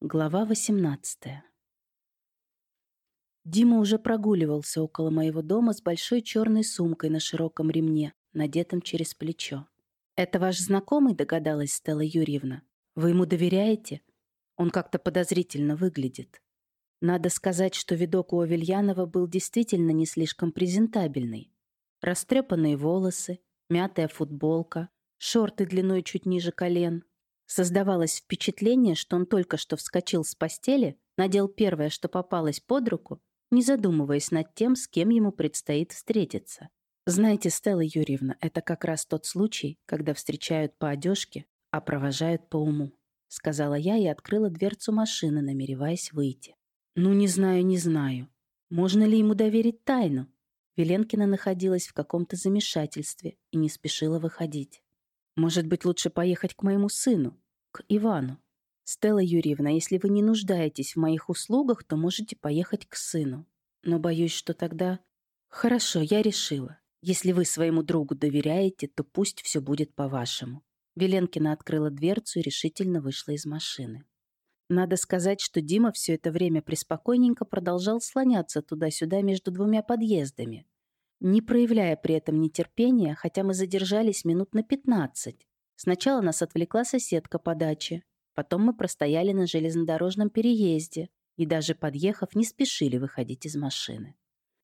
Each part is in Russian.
Глава 18 Дима уже прогуливался около моего дома с большой черной сумкой на широком ремне, надетым через плечо. «Это ваш знакомый?» — догадалась Стелла Юрьевна. «Вы ему доверяете? Он как-то подозрительно выглядит». Надо сказать, что видок у Овельянова был действительно не слишком презентабельный. Растрепанные волосы, мятая футболка, шорты длиной чуть ниже колен, Создавалось впечатление, что он только что вскочил с постели, надел первое, что попалось под руку, не задумываясь над тем, с кем ему предстоит встретиться. Знаете, Стелла Юрьевна, это как раз тот случай, когда встречают по одежке, а провожают по уму, сказала я и открыла дверцу машины, намереваясь выйти. Ну, не знаю, не знаю. Можно ли ему доверить тайну? Веленкина находилась в каком-то замешательстве и не спешила выходить. Может быть, лучше поехать к моему сыну, к Ивану. Стелла Юрьевна, если вы не нуждаетесь в моих услугах, то можете поехать к сыну. Но боюсь, что тогда... Хорошо, я решила. Если вы своему другу доверяете, то пусть все будет по-вашему. Веленкина открыла дверцу и решительно вышла из машины. Надо сказать, что Дима все это время преспокойненько продолжал слоняться туда-сюда между двумя подъездами, не проявляя при этом нетерпения, хотя мы задержались минут на 15. Сначала нас отвлекла соседка по даче, потом мы простояли на железнодорожном переезде и даже подъехав, не спешили выходить из машины.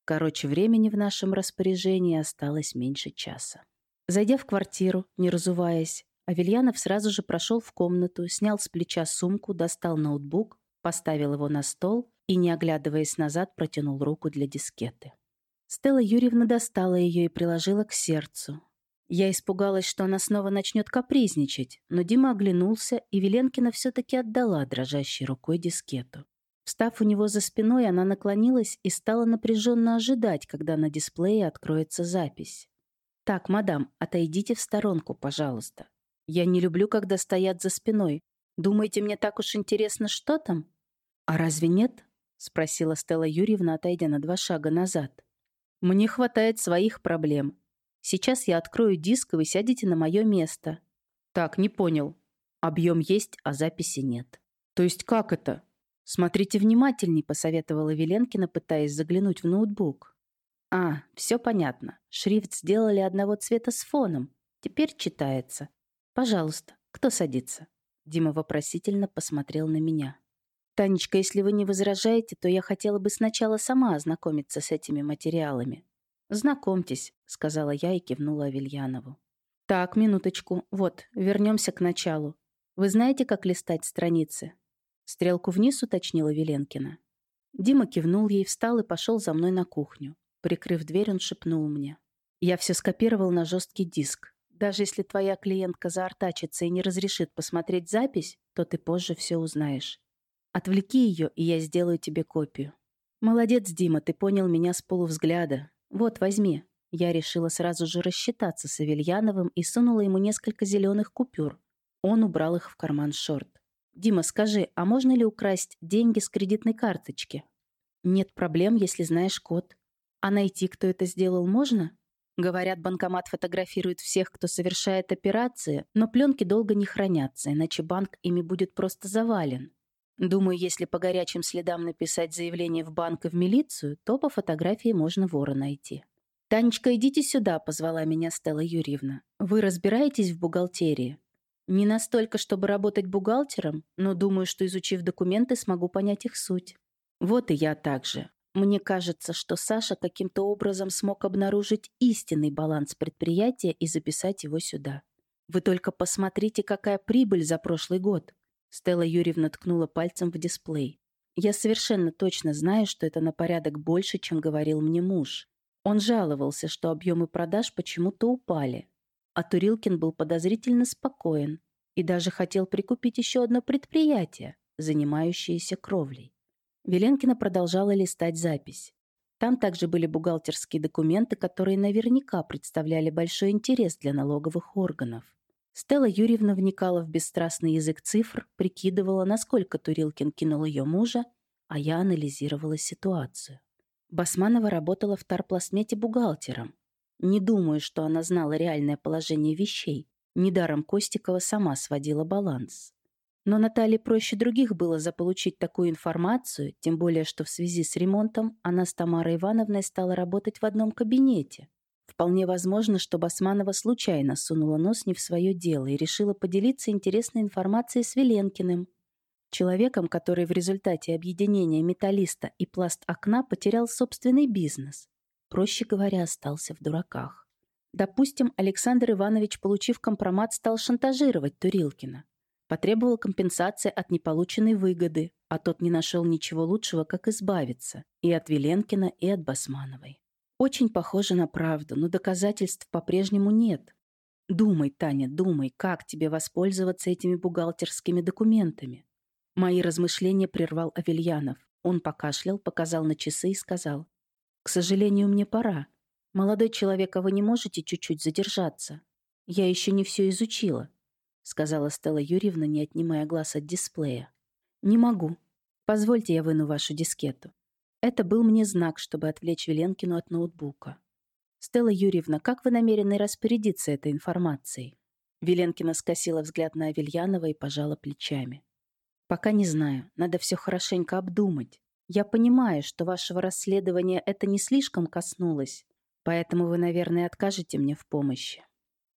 Короче, времени в нашем распоряжении осталось меньше часа. Зайдя в квартиру, не разуваясь, Авельянов сразу же прошел в комнату, снял с плеча сумку, достал ноутбук, поставил его на стол и, не оглядываясь назад, протянул руку для дискеты. Стелла Юрьевна достала ее и приложила к сердцу. Я испугалась, что она снова начнет капризничать, но Дима оглянулся, и Веленкина все-таки отдала дрожащей рукой дискету. Встав у него за спиной, она наклонилась и стала напряженно ожидать, когда на дисплее откроется запись. «Так, мадам, отойдите в сторонку, пожалуйста. Я не люблю, когда стоят за спиной. Думаете, мне так уж интересно, что там?» «А разве нет?» — спросила Стелла Юрьевна, отойдя на два шага назад. Мне хватает своих проблем. Сейчас я открою диск, и вы сядете на мое место. Так, не понял. Объем есть, а записи нет. То есть как это? Смотрите внимательней, посоветовала Веленкина, пытаясь заглянуть в ноутбук. А, все понятно. Шрифт сделали одного цвета с фоном. Теперь читается. Пожалуйста, кто садится? Дима вопросительно посмотрел на меня. «Танечка, если вы не возражаете, то я хотела бы сначала сама ознакомиться с этими материалами». «Знакомьтесь», — сказала я и кивнула Авельянову. «Так, минуточку. Вот, вернемся к началу. Вы знаете, как листать страницы?» Стрелку вниз уточнила Веленкина. Дима кивнул ей, встал и пошел за мной на кухню. Прикрыв дверь, он шепнул мне. «Я все скопировал на жесткий диск. Даже если твоя клиентка заортачится и не разрешит посмотреть запись, то ты позже все узнаешь. Отвлеки ее, и я сделаю тебе копию. Молодец, Дима, ты понял меня с полувзгляда. Вот, возьми. Я решила сразу же рассчитаться с Авельяновым и сунула ему несколько зеленых купюр. Он убрал их в карман шорт. «Дима, скажи, а можно ли украсть деньги с кредитной карточки?» «Нет проблем, если знаешь код. А найти, кто это сделал, можно?» Говорят, банкомат фотографирует всех, кто совершает операции, но пленки долго не хранятся, иначе банк ими будет просто завален. Думаю, если по горячим следам написать заявление в банк и в милицию, то по фотографии можно вора найти. «Танечка, идите сюда», — позвала меня Стелла Юрьевна. «Вы разбираетесь в бухгалтерии?» «Не настолько, чтобы работать бухгалтером, но думаю, что, изучив документы, смогу понять их суть». «Вот и я также. Мне кажется, что Саша каким-то образом смог обнаружить истинный баланс предприятия и записать его сюда. Вы только посмотрите, какая прибыль за прошлый год. Стелла Юрьевна ткнула пальцем в дисплей. «Я совершенно точно знаю, что это на порядок больше, чем говорил мне муж. Он жаловался, что объемы продаж почему-то упали. А Турилкин был подозрительно спокоен и даже хотел прикупить еще одно предприятие, занимающееся кровлей. Веленкина продолжала листать запись. Там также были бухгалтерские документы, которые наверняка представляли большой интерес для налоговых органов. Стелла Юрьевна вникала в бесстрастный язык цифр, прикидывала, насколько Турилкин кинул ее мужа, а я анализировала ситуацию. Басманова работала в Тарпластмете бухгалтером. Не думаю, что она знала реальное положение вещей. Недаром Костикова сама сводила баланс. Но Наталье проще других было заполучить такую информацию, тем более, что в связи с ремонтом она с Тамарой Ивановной стала работать в одном кабинете. Вполне возможно, что Басманова случайно сунула нос не в свое дело и решила поделиться интересной информацией с Веленкиным, человеком, который в результате объединения металлиста и пласт окна потерял собственный бизнес. Проще говоря, остался в дураках. Допустим, Александр Иванович, получив компромат, стал шантажировать Турилкина. Потребовал компенсации от неполученной выгоды, а тот не нашел ничего лучшего, как избавиться и от Веленкина, и от Басмановой. Очень похоже на правду, но доказательств по-прежнему нет. Думай, Таня, думай, как тебе воспользоваться этими бухгалтерскими документами. Мои размышления прервал Авельянов. Он покашлял, показал на часы и сказал. «К сожалению, мне пора. Молодой человек, а вы не можете чуть-чуть задержаться? Я еще не все изучила сказала Стелла Юрьевна, не отнимая глаз от дисплея. «Не могу. Позвольте я выну вашу дискету». Это был мне знак, чтобы отвлечь Веленкину от ноутбука. «Стелла Юрьевна, как вы намерены распорядиться этой информацией?» Веленкина скосила взгляд на Авельянова и пожала плечами. «Пока не знаю. Надо все хорошенько обдумать. Я понимаю, что вашего расследования это не слишком коснулось, поэтому вы, наверное, откажете мне в помощи.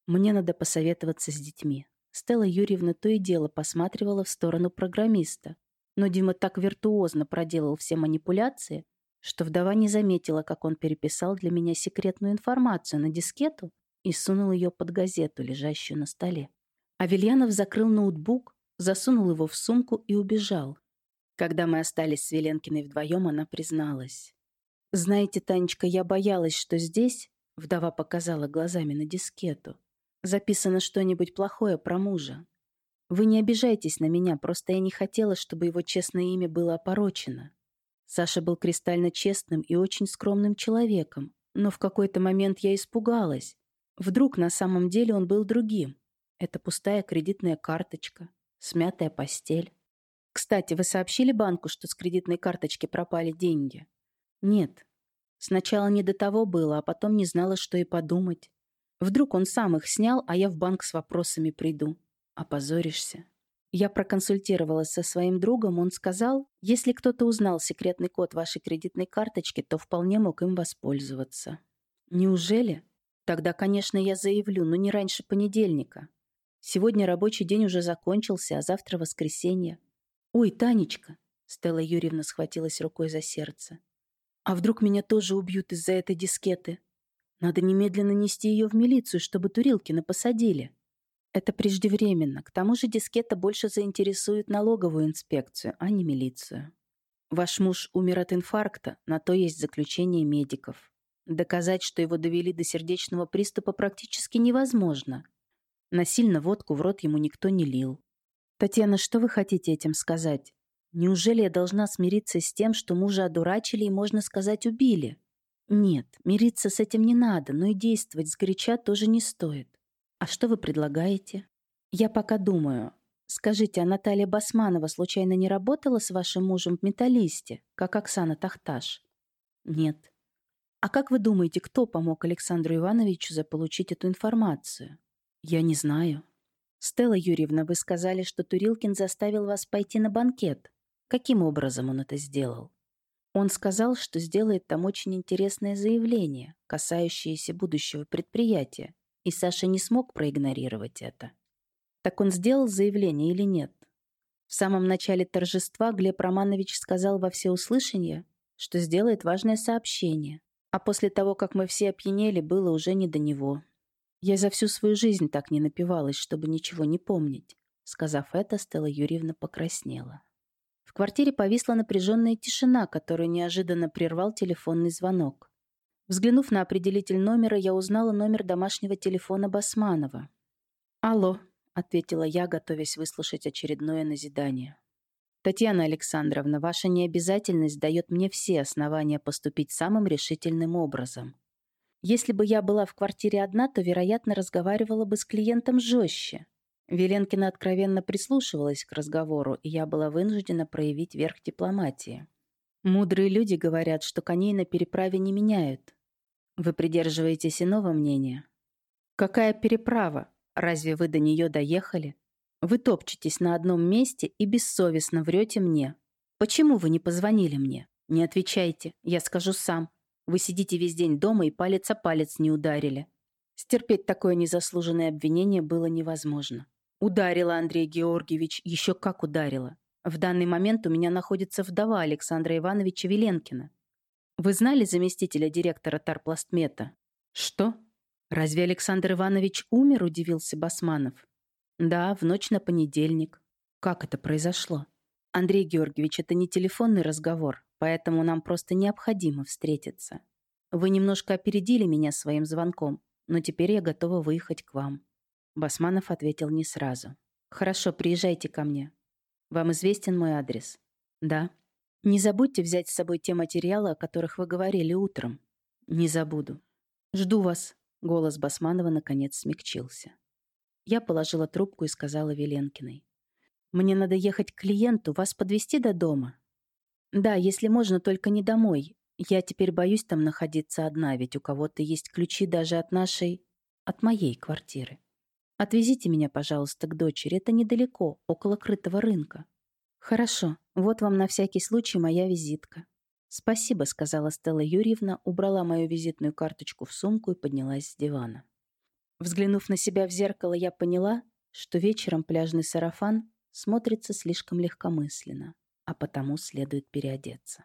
Мне надо посоветоваться с детьми. Стелла Юрьевна то и дело посматривала в сторону программиста. Но Дима так виртуозно проделал все манипуляции, что вдова не заметила, как он переписал для меня секретную информацию на дискету и сунул ее под газету, лежащую на столе. Авельянов закрыл ноутбук, засунул его в сумку и убежал. Когда мы остались с Веленкиной вдвоем, она призналась. «Знаете, Танечка, я боялась, что здесь...» Вдова показала глазами на дискету записано что-нибудь плохое про мужа. Вы не обижайтесь на меня, просто я не хотела, чтобы его честное имя было опорочено. Саша был кристально честным и очень скромным человеком, но в какой-то момент я испугалась. Вдруг на самом деле он был другим. Это пустая кредитная карточка, смятая постель. Кстати, вы сообщили банку, что с кредитной карточки пропали деньги? Нет. Сначала не до того было, а потом не знала, что и подумать. Вдруг он сам их снял, а я в банк с вопросами приду. Опозоришься. Я проконсультировалась со своим другом, он сказал, если кто-то узнал секретный код вашей кредитной карточки, то вполне мог им воспользоваться. Неужели? Тогда, конечно, я заявлю, но не раньше понедельника. Сегодня рабочий день уже закончился, а завтра воскресенье. Ой, Танечка, Стелла Юрьевна схватилась рукой за сердце. А вдруг меня тоже убьют из-за этой дискеты? Надо немедленно нести ее в милицию, чтобы Турилкина посадили. Это преждевременно. К тому же дискета больше заинтересует налоговую инспекцию, а не милицию. Ваш муж умер от инфаркта, на то есть заключение медиков. Доказать, что его довели до сердечного приступа, практически невозможно. Насильно водку в рот ему никто не лил. Татьяна, что вы хотите этим сказать? Неужели я должна смириться с тем, что мужа одурачили и, можно сказать, убили? Нет, мириться с этим не надо, но и действовать сгоряча тоже не стоит. А что вы предлагаете? Я пока думаю. Скажите, а Наталья Басманова случайно не работала с вашим мужем в металлисте, как Оксана Тахташ? Нет. А как вы думаете, кто помог Александру Ивановичу заполучить эту информацию? Я не знаю. Стелла Юрьевна, вы сказали, что Турилкин заставил вас пойти на банкет. Каким образом он это сделал? Он сказал, что сделает там очень интересное заявление, касающееся будущего предприятия, и Саша не смог проигнорировать это. Так он сделал заявление или нет? В самом начале торжества Глеб Романович сказал во всеуслышание, что сделает важное сообщение, а после того, как мы все опьянели, было уже не до него. Я за всю свою жизнь так не напивалась, чтобы ничего не помнить. Сказав это, Стелла Юрьевна покраснела квартире повисла напряженная тишина, которую неожиданно прервал телефонный звонок. Взглянув на определитель номера, я узнала номер домашнего телефона Басманова. «Алло», — ответила я, готовясь выслушать очередное назидание. «Татьяна Александровна, ваша необязательность дает мне все основания поступить самым решительным образом. Если бы я была в квартире одна, то, вероятно, разговаривала бы с клиентом жестче. Веленкина откровенно прислушивалась к разговору, и я была вынуждена проявить верх дипломатии. Мудрые люди говорят, что коней на переправе не меняют. Вы придерживаетесь иного мнения? Какая переправа? Разве вы до нее доехали? Вы топчетесь на одном месте и бессовестно врете мне. Почему вы не позвонили мне? Не отвечайте, я скажу сам. Вы сидите весь день дома и палец о палец не ударили. Стерпеть такое незаслуженное обвинение было невозможно. Ударила Андрей Георгиевич, еще как ударила. В данный момент у меня находится вдова Александра Ивановича Веленкина. Вы знали заместителя директора Тарпластмета? Что? Разве Александр Иванович умер, удивился Басманов. Да, в ночь на понедельник. Как это произошло? Андрей Георгиевич, это не телефонный разговор поэтому нам просто необходимо встретиться. Вы немножко опередили меня своим звонком, но теперь я готова выехать к вам». Басманов ответил не сразу. «Хорошо, приезжайте ко мне. Вам известен мой адрес?» «Да». «Не забудьте взять с собой те материалы, о которых вы говорили утром». «Не забуду». «Жду вас», — голос Басманова наконец смягчился. Я положила трубку и сказала Веленкиной. «Мне надо ехать к клиенту, вас подвести до дома. Да, если можно, только не домой. Я теперь боюсь там находиться одна, ведь у кого-то есть ключи даже от нашей... от моей квартиры. Отвезите меня, пожалуйста, к дочери. Это недалеко, около крытого рынка. Хорошо, вот вам на всякий случай моя визитка. Спасибо, сказала Стелла Юрьевна, убрала мою визитную карточку в сумку и поднялась с дивана. Взглянув на себя в зеркало, я поняла, что вечером пляжный сарафан смотрится слишком легкомысленно а потому следует переодеться.